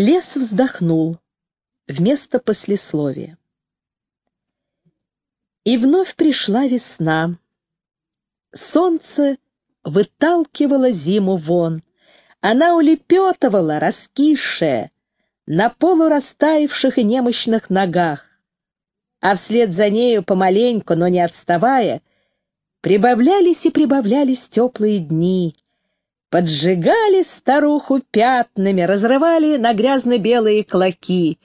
Лес вздохнул вместо послесловия. И вновь пришла весна. Солнце выталкивало зиму вон. Она улепетывала, раскисшая, на полурастаявших и немощных ногах. А вслед за нею, помаленьку, но не отставая, прибавлялись и прибавлялись теплые дни, поджигали старуху пятнами, разрывали на грязно-белые клоки.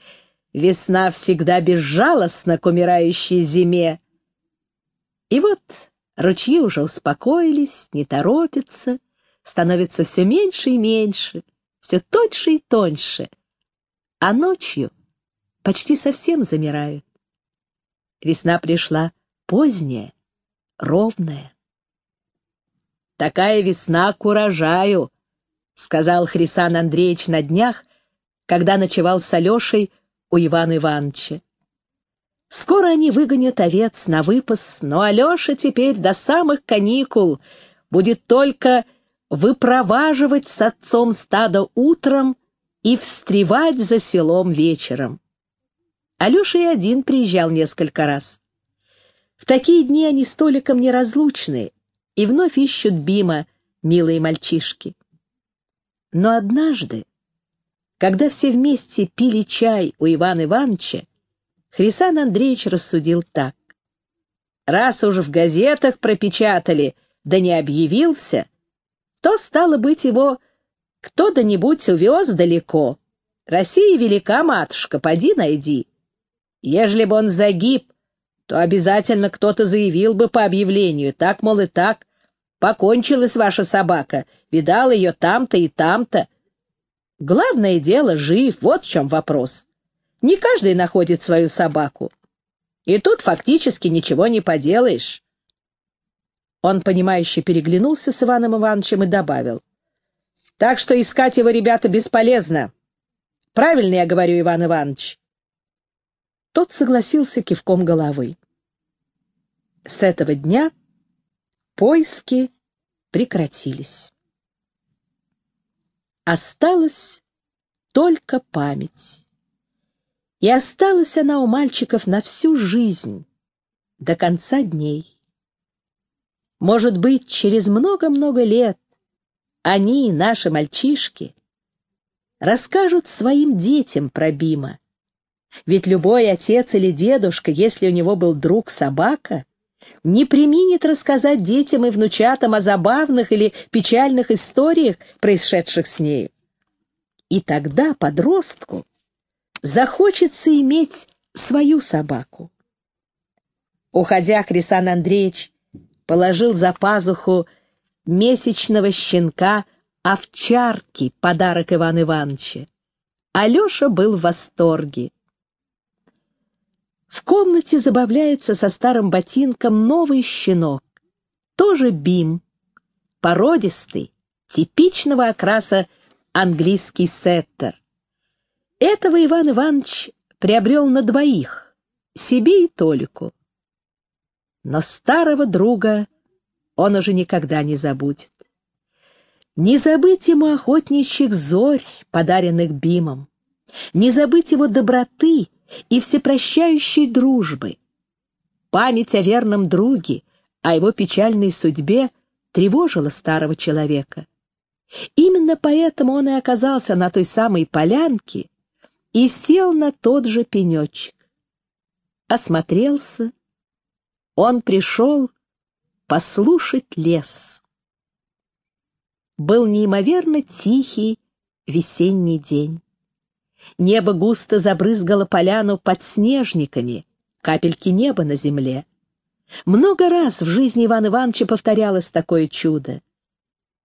Весна всегда безжалостна к умирающей зиме. И вот ручьи уже успокоились, не торопятся, становится все меньше и меньше, все тоньше и тоньше, а ночью почти совсем замирают. Весна пришла поздняя, ровная. «Такая весна к урожаю», — сказал Хрисан Андреевич на днях, когда ночевал с Алешей у Ивана Ивановича. Скоро они выгонят овец на выпас, но Алеша теперь до самых каникул будет только выпроваживать с отцом стадо утром и встревать за селом вечером. Алеша и один приезжал несколько раз. В такие дни они с Толиком неразлучны и вновь ищут Бима, милые мальчишки. Но однажды, когда все вместе пили чай у Ивана Ивановича, Хрисан Андреевич рассудил так. Раз уж в газетах пропечатали, да не объявился, то, стало быть, его кто-то-нибудь увез далеко. Россия велика, матушка, поди найди. Ежели бы он загиб, то обязательно кто-то заявил бы по объявлению, так, мол, и так, покончилась ваша собака, видал ее там-то и там-то. Главное дело, жив, вот в чем вопрос. Не каждый находит свою собаку. И тут фактически ничего не поделаешь. Он, понимающе переглянулся с Иваном Ивановичем и добавил. Так что искать его, ребята, бесполезно. Правильно я говорю, Иван Иванович. Тот согласился кивком головы. С этого дня поиски прекратились. Осталась только память. И осталась она у мальчиков на всю жизнь, до конца дней. Может быть, через много-много лет они, наши мальчишки, расскажут своим детям про Бима, ведь любой отец или дедушка, если у него был друг-собака, не применит рассказать детям и внучатам о забавных или печальных историях, происшедших с нею. И тогда подростку захочется иметь свою собаку. Уходя, Хрисан Андреевич положил за пазуху месячного щенка овчарки, подарок Ивана Ивановича. Алеша был в восторге. В комнате забавляется со старым ботинком новый щенок, тоже бим, породистый, типичного окраса английский сеттер. Этого Иван Иванович приобрел на двоих, себе и Толику. Но старого друга он уже никогда не забудет. Не забыть ему охотничьих зорь, подаренных Бимом, не забыть его доброты и всепрощающей дружбы. Память о верном друге, о его печальной судьбе тревожила старого человека. Именно поэтому он и оказался на той самой полянке и сел на тот же пенечек. Осмотрелся. Он пришел послушать лес. Был неимоверно тихий весенний день. Небо густо забрызгало поляну подснежниками, капельки неба на земле. Много раз в жизни Ивана Ивановича повторялось такое чудо.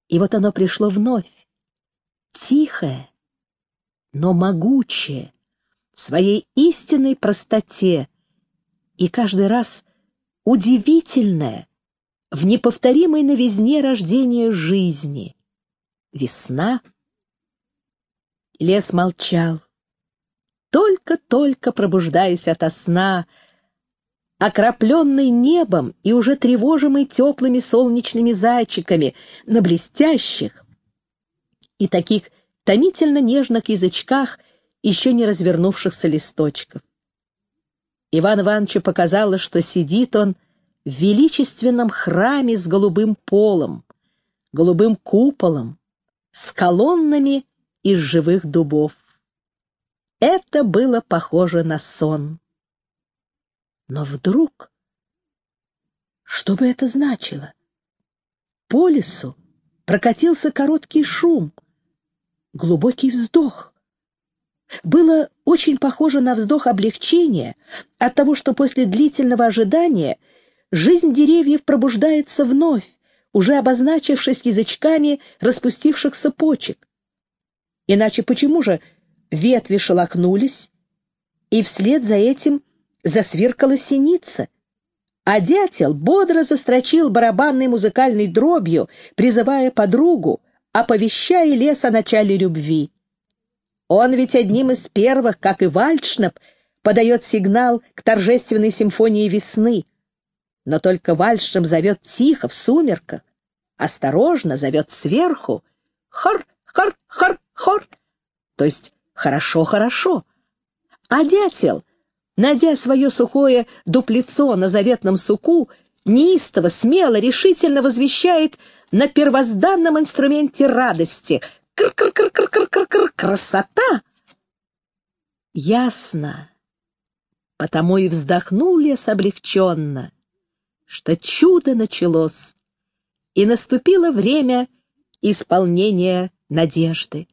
И вот оно пришло вновь. Тихое, но могучее, в своей истинной простоте, и каждый раз удивительное, в неповторимой новизне рождения жизни. Весна. Лес молчал только-только пробуждаясь ото сна, окропленный небом и уже тревожимый теплыми солнечными зайчиками на блестящих и таких томительно нежных язычках еще не развернувшихся листочков. Иван Ивановичу показалось, что сидит он в величественном храме с голубым полом, голубым куполом, с колоннами из живых дубов. Это было похоже на сон. Но вдруг... Что бы это значило? По лесу прокатился короткий шум, глубокий вздох. Было очень похоже на вздох облегчения от того, что после длительного ожидания жизнь деревьев пробуждается вновь, уже обозначившись язычками распустившихся почек. Иначе почему же ветви шелохнулись, и вслед за этим засвиркала синица, а дятел бодро застрочил барабанной музыкальной дробью, призывая подругу, оповещая лес о начале любви. Он ведь одним из первых, как и вальдшнеп, подает сигнал к торжественной симфонии весны. Но только вальдшнеп зовет тихо, в сумерках, осторожно зовет сверху «Хор, хор, хор, хор», то есть «хорошо, хорошо». А дятел, найдя свое сухое дуплецо на заветном суку, неистово, смело, решительно возвещает на первозданном инструменте радости — Кр-кр-кр-кр-кр-кр-кр! Красота! Ясно. Потому и вздохнул лес облегченно, что чудо началось, и наступило время исполнения надежды.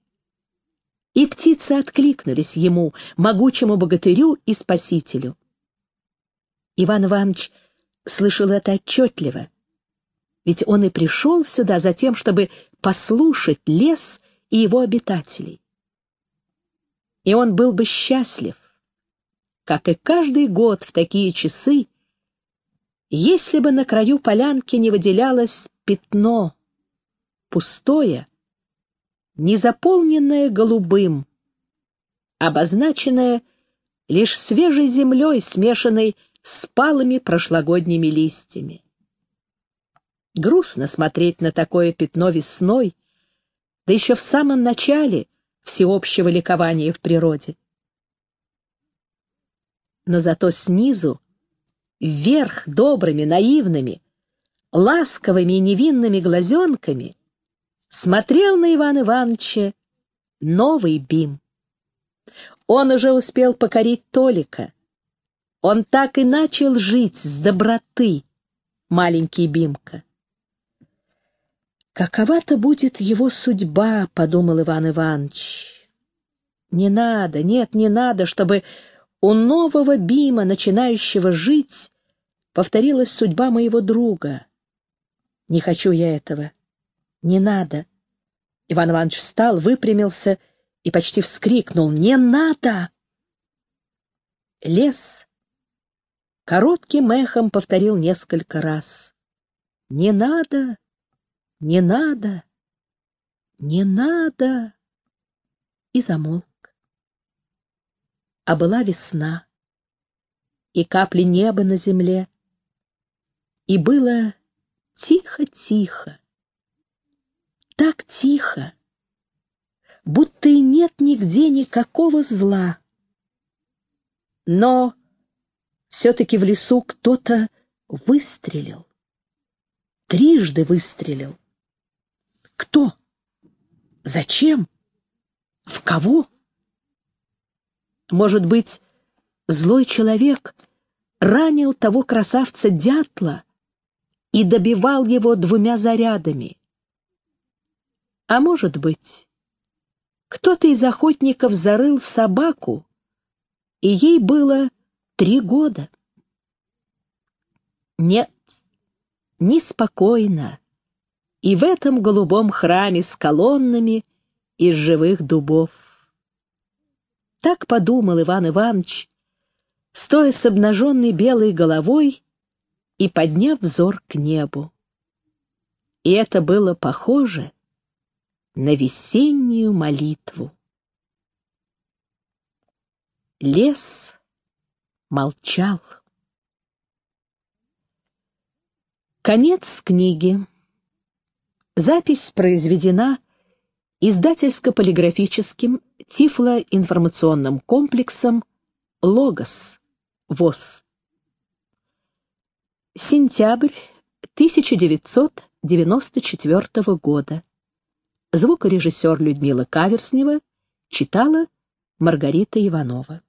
И птицы откликнулись ему, могучему богатырю и спасителю. Иван Иванович слышал это отчетливо, ведь он и пришел сюда за тем, чтобы послушать лес и его обитателей. И он был бы счастлив, как и каждый год в такие часы, если бы на краю полянки не выделялось пятно, пустое, незаполненное голубым, обозначенное лишь свежей землей, смешанной с палыми прошлогодними листьями. Грустно смотреть на такое пятно весной, да еще в самом начале всеобщего ликования в природе. Но зато снизу, вверх добрыми, наивными, ласковыми и невинными глазенками смотрел на Ивана Ивановича новый Бим. Он уже успел покорить Толика. Он так и начал жить с доброты, маленький Бимка. Какова-то будет его судьба, — подумал Иван Иванович. Не надо, нет, не надо, чтобы у нового Бима, начинающего жить, повторилась судьба моего друга. Не хочу я этого. Не надо. Иван Иванович встал, выпрямился и почти вскрикнул. «Не надо!» Лес коротким эхом повторил несколько раз. «Не надо!» «Не надо! Не надо!» И замолк. А была весна, и капли неба на земле, и было тихо-тихо, так тихо, будто и нет нигде никакого зла. Но все-таки в лесу кто-то выстрелил, трижды выстрелил. Кто? Зачем? В кого? Может быть, злой человек ранил того красавца-дятла и добивал его двумя зарядами. А может быть, кто-то из охотников зарыл собаку, и ей было три года. Нет, неспокойно, и в этом голубом храме с колоннами из живых дубов. Так подумал Иван Иванович, стоя с обнаженной белой головой и подняв взор к небу. И это было похоже на весеннюю молитву. Лес молчал. Конец книги. Запись произведена издательско-полиграфическим тифлоинформационным комплексом «Логос» ВОЗ. Сентябрь 1994 года. Звукорежиссер Людмила Каверснева читала Маргарита Иванова.